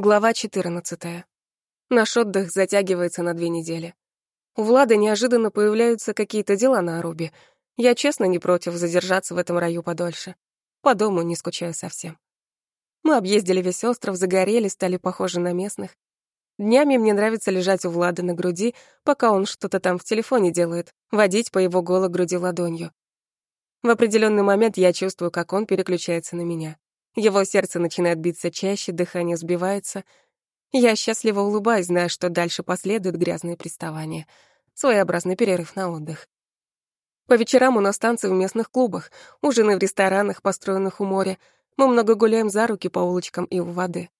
Глава 14. Наш отдых затягивается на две недели. У Влада неожиданно появляются какие-то дела на Арубе. Я честно не против задержаться в этом раю подольше. По дому не скучаю совсем. Мы объездили весь остров, загорели, стали похожи на местных. Днями мне нравится лежать у Влада на груди, пока он что-то там в телефоне делает, водить по его голой груди ладонью. В определенный момент я чувствую, как он переключается на меня. Его сердце начинает биться чаще, дыхание сбивается. Я счастливо улыбаюсь, зная, что дальше последуют грязные приставания. Своеобразный перерыв на отдых. По вечерам у нас танцы в местных клубах, ужины в ресторанах, построенных у моря. Мы много гуляем за руки по улочкам и у воды.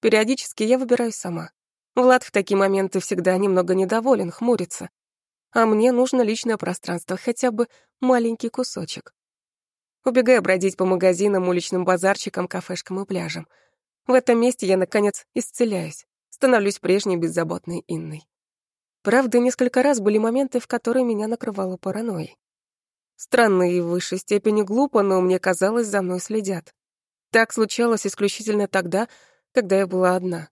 Периодически я выбираюсь сама. Влад в такие моменты всегда немного недоволен, хмурится. А мне нужно личное пространство, хотя бы маленький кусочек убегая бродить по магазинам, уличным базарчикам, кафешкам и пляжам. В этом месте я, наконец, исцеляюсь, становлюсь прежней беззаботной Инной. Правда, несколько раз были моменты, в которые меня накрывало паранойей. Странно и в высшей степени глупо, но мне казалось, за мной следят. Так случалось исключительно тогда, когда я была одна.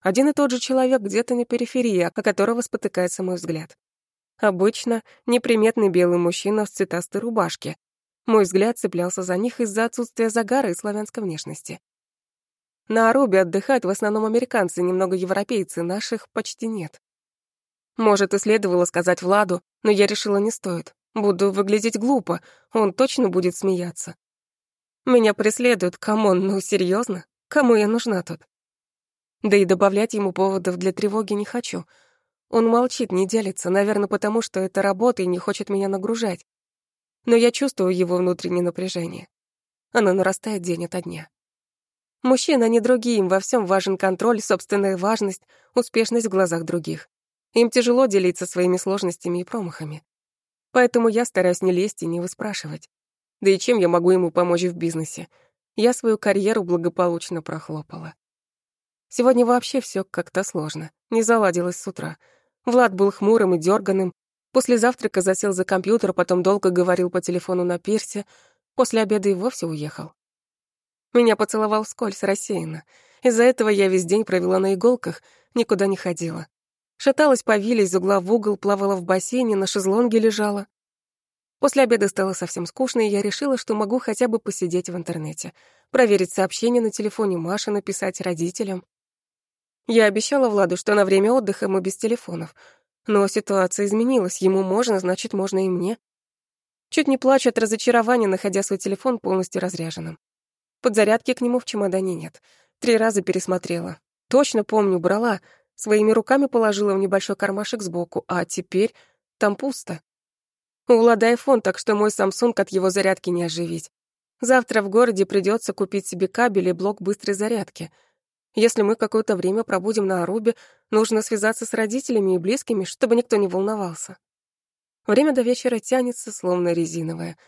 Один и тот же человек где-то на периферии, о которого спотыкается мой взгляд. Обычно неприметный белый мужчина в цветастой рубашке, мой взгляд цеплялся за них из-за отсутствия загара и славянской внешности. На Арубе отдыхают в основном американцы, немного европейцы, наших почти нет. Может, и следовало сказать Владу, но я решила не стоит. Буду выглядеть глупо, он точно будет смеяться. Меня преследуют, come on, ну серьезно? Кому я нужна тут? Да и добавлять ему поводов для тревоги не хочу. Он молчит, не делится, наверное, потому что это работа и не хочет меня нагружать но я чувствую его внутреннее напряжение. Оно нарастает день ото дня. Мужчины, не другие, им во всем важен контроль, собственная важность, успешность в глазах других. Им тяжело делиться своими сложностями и промахами. Поэтому я стараюсь не лезть и не выспрашивать. Да и чем я могу ему помочь в бизнесе? Я свою карьеру благополучно прохлопала. Сегодня вообще все как-то сложно, не заладилось с утра. Влад был хмурым и дерганым, После завтрака засел за компьютер, потом долго говорил по телефону на пирсе. После обеда и вовсе уехал. Меня поцеловал вскользь, рассеянно. Из-за этого я весь день провела на иголках, никуда не ходила. Шаталась по вилле из угла в угол, плавала в бассейне, на шезлонге лежала. После обеда стало совсем скучно, и я решила, что могу хотя бы посидеть в интернете, проверить сообщения на телефоне Маши, написать родителям. Я обещала Владу, что на время отдыха мы без телефонов, но ситуация изменилась, ему можно, значит, можно и мне. Чуть не плачу от разочарования, находя свой телефон полностью разряженным. Подзарядки к нему в чемодане нет. Три раза пересмотрела. Точно помню, брала. Своими руками положила в небольшой кармашек сбоку, а теперь там пусто. У Влада айфон, так что мой Samsung от его зарядки не оживить. Завтра в городе придется купить себе кабель и блок быстрой зарядки — если мы какое-то время пробудем на Арубе, нужно связаться с родителями и близкими, чтобы никто не волновался. Время до вечера тянется, словно резиновое.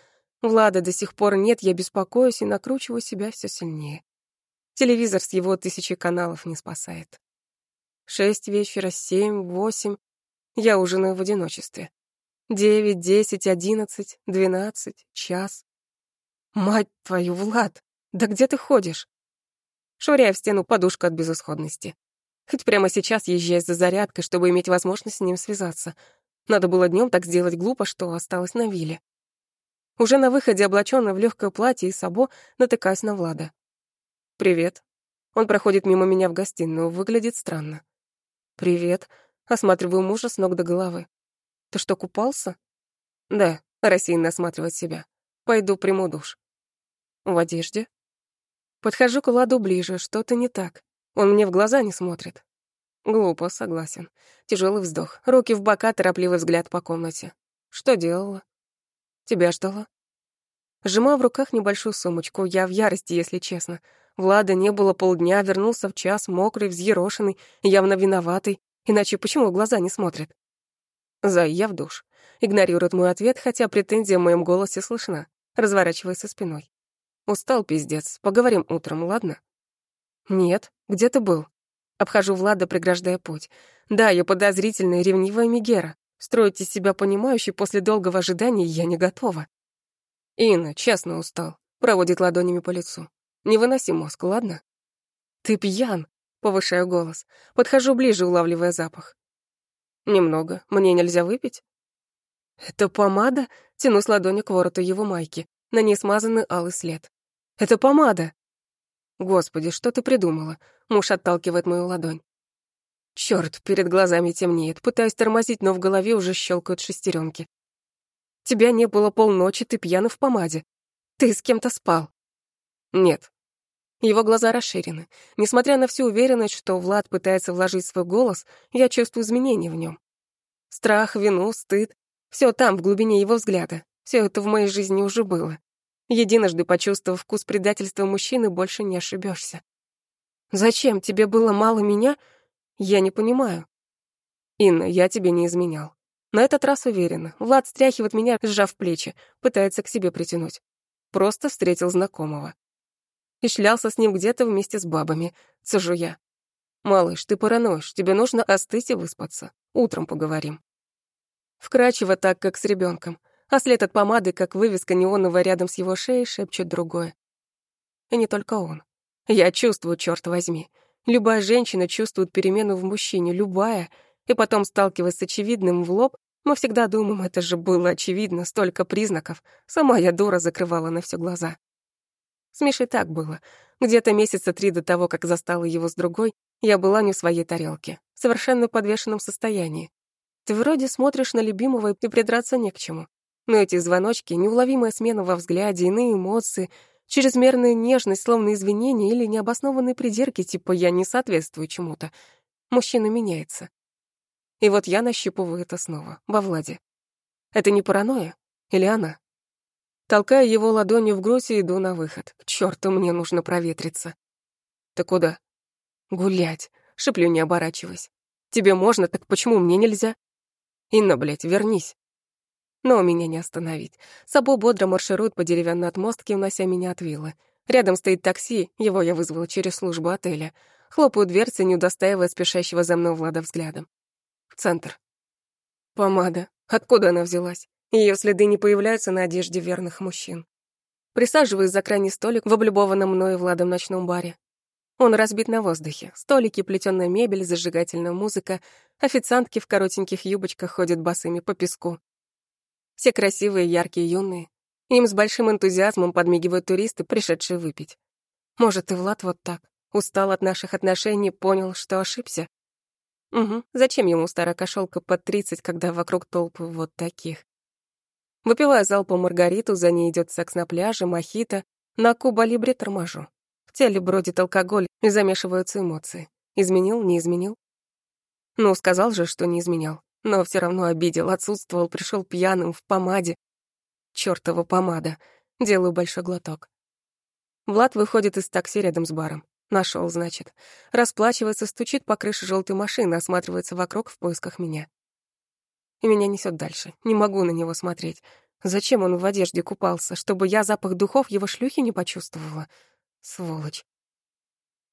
Влада до сих пор нет, я беспокоюсь и накручиваю себя все сильнее. Телевизор с его тысячи каналов не спасает. Шесть вечера, семь, восемь. Я ужинаю в одиночестве. Девять, десять, одиннадцать, двенадцать, час. Мать твою, Влад, да где ты ходишь? Швыряя в стену подушку от безысходности. Хоть прямо сейчас езжай за зарядкой, чтобы иметь возможность с ним связаться. Надо было днем так сделать глупо, что осталось на вилле. Уже на выходе, облачённая в легкое платье и сабо, натыкаюсь на Влада. «Привет». Он проходит мимо меня в гостиную, выглядит странно. «Привет». Осматриваю мужа с ног до головы. «Ты что, купался?» «Да», рассеянно осматривать себя. «Пойду приму душ». «В одежде?» Подхожу к Владу ближе, что-то не так. Он мне в глаза не смотрит. Глупо, согласен. Тяжелый вздох, руки в бока, торопливый взгляд по комнате. Что делала? Тебя ждала. Сжимаю в руках небольшую сумочку. Я в ярости, если честно. Влада не было полдня, вернулся в час, мокрый, взъерошенный, явно виноватый. Иначе почему в глаза не смотрит? Зай, я в душ. Игнорирует мой ответ, хотя претензия в моем голосе слышна. Разворачивается спиной. Устал, пиздец. Поговорим утром, ладно? Нет. Где ты был? Обхожу Влада, преграждая путь. Да, я подозрительная, ревнивая Мегера. Строить из себя понимающий после долгого ожидания я не готова. Инна, честно устал. Проводит ладонями по лицу. Не выноси мозг, ладно? «Ты пьян!» — повышаю голос. Подхожу ближе, улавливая запах. «Немного. Мне нельзя выпить?» «Это помада?» — тянусь ладонью к вороту его майки. На ней смазанный алый след. «Это помада!» «Господи, что ты придумала?» Муж отталкивает мою ладонь. Чёрт, перед глазами темнеет. Пытаюсь тормозить, но в голове уже щелкают шестеренки. Тебя не было полночи, ты пьяна в помаде. Ты с кем-то спал. Нет. Его глаза расширены. Несмотря на всю уверенность, что Влад пытается вложить свой голос, я чувствую изменения в нем. Страх, вину, стыд — все там, в глубине его взгляда. Все это в моей жизни уже было. Единожды почувствовав вкус предательства мужчины, больше не ошибешься. «Зачем? Тебе было мало меня?» «Я не понимаю». «Инна, я тебе не изменял. На этот раз уверена. Влад стряхивает меня, сжав плечи, пытается к себе притянуть. Просто встретил знакомого. И шлялся с ним где-то вместе с бабами. Цежу я. «Малыш, ты параноишь, тебе нужно остыть и выспаться. Утром поговорим». Вкрачиво так, как с ребенком а след от помады, как вывеска неоновая рядом с его шеей, шепчет другое. И не только он. Я чувствую, черт возьми. Любая женщина чувствует перемену в мужчине, любая, и потом, сталкиваясь с очевидным в лоб, мы всегда думаем, это же было очевидно, столько признаков. Сама я дура закрывала на все глаза. С Мишей так было. Где-то месяца три до того, как застала его с другой, я была не в своей тарелке, в совершенно подвешенном состоянии. Ты вроде смотришь на любимого, и придраться не к чему. Но эти звоночки, неуловимая смена во взгляде, иные эмоции, чрезмерная нежность, словно извинения или необоснованные придирки, типа «я не соответствую чему-то». Мужчина меняется. И вот я нащупываю это снова, во Владе. Это не паранойя? Или она? Толкая его ладонью в грудь иду на выход. К чёрту, мне нужно проветриться. Ты куда? Гулять. Шиплю, не оборачиваясь. Тебе можно, так почему мне нельзя? Инна, блядь, вернись. Но меня не остановить. Сабо бодро марширует по деревянной отмостке, унося меня от виллы. Рядом стоит такси, его я вызвала через службу отеля. Хлопаю дверцы, не удостаивая спешащего за мной Влада взглядом. В центр. Помада. Откуда она взялась? Ее следы не появляются на одежде верных мужчин. Присаживаюсь за крайний столик в облюбованном мною Владом ночном баре. Он разбит на воздухе. Столики, плетёная мебель, зажигательная музыка. Официантки в коротеньких юбочках ходят босыми по песку. Все красивые, яркие, юные. Им с большим энтузиазмом подмигивают туристы, пришедшие выпить. Может, и Влад вот так. Устал от наших отношений, понял, что ошибся. Угу, зачем ему старая кошелка под тридцать, когда вокруг толпы вот таких? Выпиваю залпом Маргариту, за ней идет секс на пляже, мохито, на Куба-Либре торможу. В теле бродит алкоголь и замешиваются эмоции. Изменил, не изменил? Ну, сказал же, что не изменял но все равно обидел, отсутствовал, пришел пьяным, в помаде. Чёртова помада. Делаю большой глоток. Влад выходит из такси рядом с баром. Нашел, значит. Расплачивается, стучит по крыше желтой машины, осматривается вокруг в поисках меня. И меня несет дальше. Не могу на него смотреть. Зачем он в одежде купался? Чтобы я запах духов его шлюхи не почувствовала? Сволочь.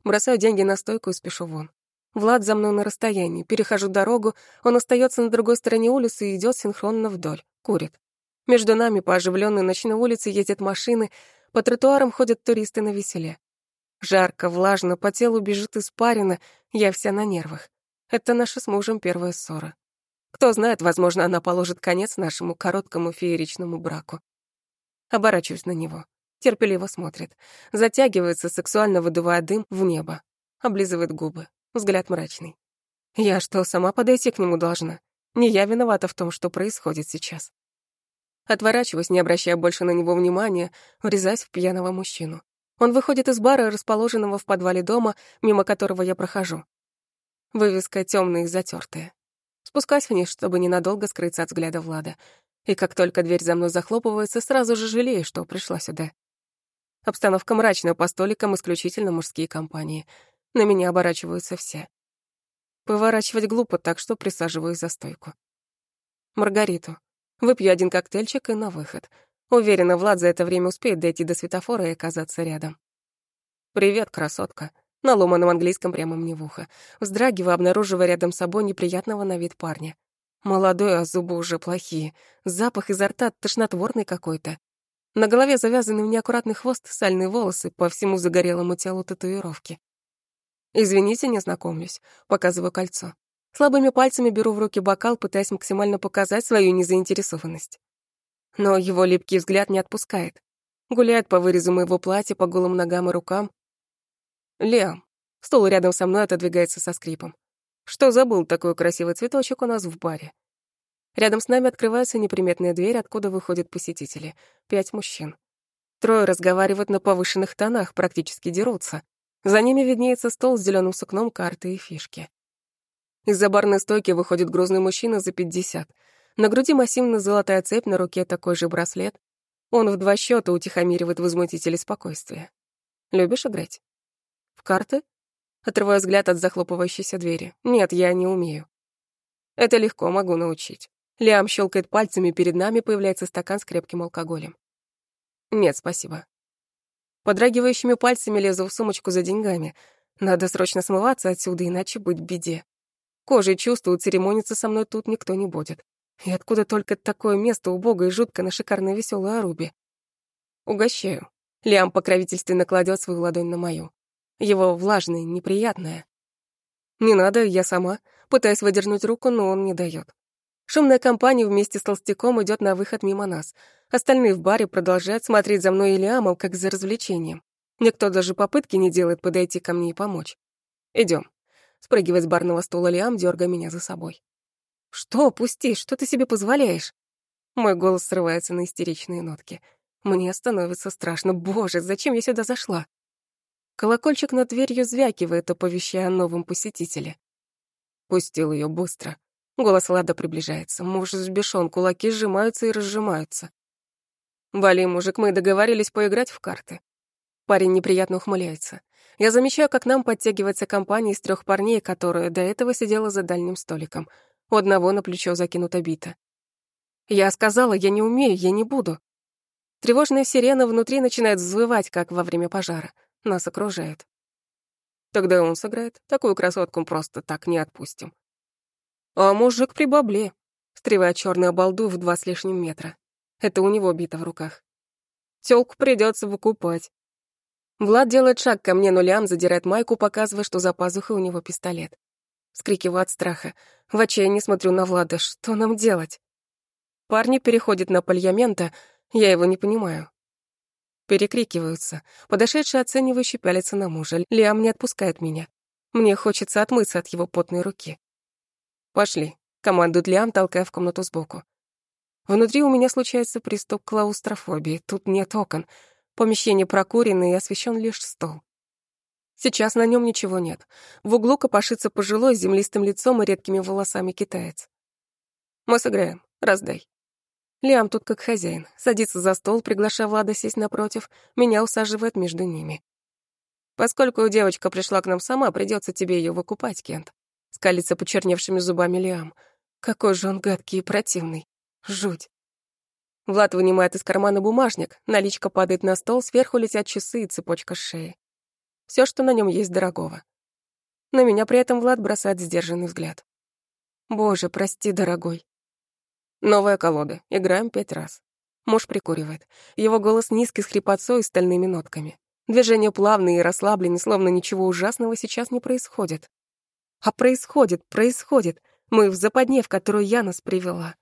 Бросаю деньги на стойку и спешу вон. Влад за мной на расстоянии. Перехожу дорогу, он остается на другой стороне улицы и идет синхронно вдоль. Курит. Между нами по оживленной ночной улице ездят машины, по тротуарам ходят туристы на веселе. Жарко, влажно, по телу бежит испарина, я вся на нервах. Это наша с мужем первая ссора. Кто знает, возможно, она положит конец нашему короткому фееричному браку. Оборачиваюсь на него. Терпеливо смотрит. Затягивается, сексуально выдувая дым в небо. Облизывает губы взгляд мрачный. Я что, сама подойти к нему должна? Не я виновата в том, что происходит сейчас. Отворачиваюсь, не обращая больше на него внимания, врезаясь в пьяного мужчину. Он выходит из бара, расположенного в подвале дома, мимо которого я прохожу. Вывеска темная и затертая. Спускаюсь вниз, чтобы ненадолго скрыться от взгляда Влада. И как только дверь за мной захлопывается, сразу же жалею, что пришла сюда. Обстановка мрачная, по столикам исключительно мужские компании — на меня оборачиваются все. Поворачивать глупо, так что присаживаюсь за стойку. Маргариту. Выпью один коктейльчик и на выход. Уверена, Влад за это время успеет дойти до светофора и оказаться рядом. «Привет, красотка», на ломаном английском прямо мне в ухо, вздрагивая, обнаруживая рядом с собой неприятного на вид парня. Молодой, а зубы уже плохие. Запах изо рта тошнотворный какой-то. На голове завязанный в неаккуратный хвост, сальные волосы, по всему загорелому телу татуировки. «Извините, не знакомлюсь», — показываю кольцо. Слабыми пальцами беру в руки бокал, пытаясь максимально показать свою незаинтересованность. Но его липкий взгляд не отпускает. Гуляет по вырезу моего платья, по голым ногам и рукам. Лиам. Стол рядом со мной отодвигается со скрипом. Что забыл такой красивый цветочек у нас в баре? Рядом с нами открывается неприметная дверь, откуда выходят посетители. Пять мужчин. Трое разговаривают на повышенных тонах, практически дерутся. За ними виднеется стол с зеленым сукном, карты и фишки. Из-за барной стойки выходит грузный мужчина за 50. На груди массивная золотая цепь, на руке такой же браслет. Он в два счета утихомиривает возмутителей спокойствия. Любишь играть? В карты? Отрываю взгляд от захлопывающейся двери. Нет, я не умею. Это легко, могу научить. Лиам щелкает пальцами, перед нами появляется стакан с крепким алкоголем. Нет, спасибо. Подрагивающими пальцами лезу в сумочку за деньгами. Надо срочно смываться отсюда, иначе быть беде. Кожей чувствую, церемониться со мной тут никто не будет. И откуда только такое место убогое и жутко на шикарной веселой Арубе? Угощаю. Лиам покровительственно кладет свою ладонь на мою. Его влажное, неприятное. Не надо, я сама. Пытаюсь выдернуть руку, но он не дает. Шумная компания вместе с толстяком идет на выход мимо нас. Остальные в баре продолжают смотреть за мной и Лиамом, как за развлечением. Никто даже попытки не делает подойти ко мне и помочь. Идем. Спрыгивает с барного стула Лиам, дергая меня за собой. «Что, пусти, что ты себе позволяешь?» Мой голос срывается на истеричные нотки. Мне становится страшно. Боже, зачем я сюда зашла? Колокольчик над дверью звякивает, оповещая о новом посетителе. Пустил ее быстро. Голос Лада приближается. Муж взбешён, кулаки сжимаются и разжимаются. «Вали, мужик, мы договорились поиграть в карты». Парень неприятно ухмыляется. Я замечаю, как нам подтягивается компания из трех парней, которая до этого сидела за дальним столиком. У одного на плечо закинута бита. Я сказала, я не умею, я не буду. Тревожная сирена внутри начинает взвывать, как во время пожара. Нас окружают. Тогда он сыграет. Такую красотку просто так не отпустим. А мужик при бабле, встревает черную балду в два с лишним метра. Это у него бита в руках. Тёлку придется выкупать. Влад делает шаг ко мне, но Лям задирает майку, показывая, что за пазухой у него пистолет. Скрикиваю от страха. В отчаянии смотрю на Влада. Что нам делать? Парни переходят на пальямента. Я его не понимаю. Перекрикиваются. Подошедший оценивающий пялится на мужа. Лиам не отпускает меня. Мне хочется отмыться от его потной руки. «Пошли», — командует Лиам, толкая в комнату сбоку. Внутри у меня случается приступ клаустрофобии. Тут нет окон. Помещение прокурено и освещен лишь стол. Сейчас на нем ничего нет. В углу копошится пожилой с землистым лицом и редкими волосами китаец. Мы сыграем. Раздай. Лиам тут как хозяин. Садится за стол, приглашая Влада сесть напротив. Меня усаживает между ними. Поскольку девочка пришла к нам сама, придется тебе ее выкупать, Кент. Скалится почерневшими зубами Лиам. Какой же он гадкий и противный. Жуть. Влад вынимает из кармана бумажник, наличка падает на стол, сверху летят часы и цепочка шеи. Все, что на нем есть дорогого. На меня при этом Влад бросает сдержанный взгляд. Боже, прости, дорогой. Новая колода. Играем пять раз. Муж прикуривает. Его голос низкий с хрипотцой и стальными нотками. Движения плавные и расслабленные, словно ничего ужасного сейчас не происходит. А происходит, происходит. Мы в западне, в которую я нас привела.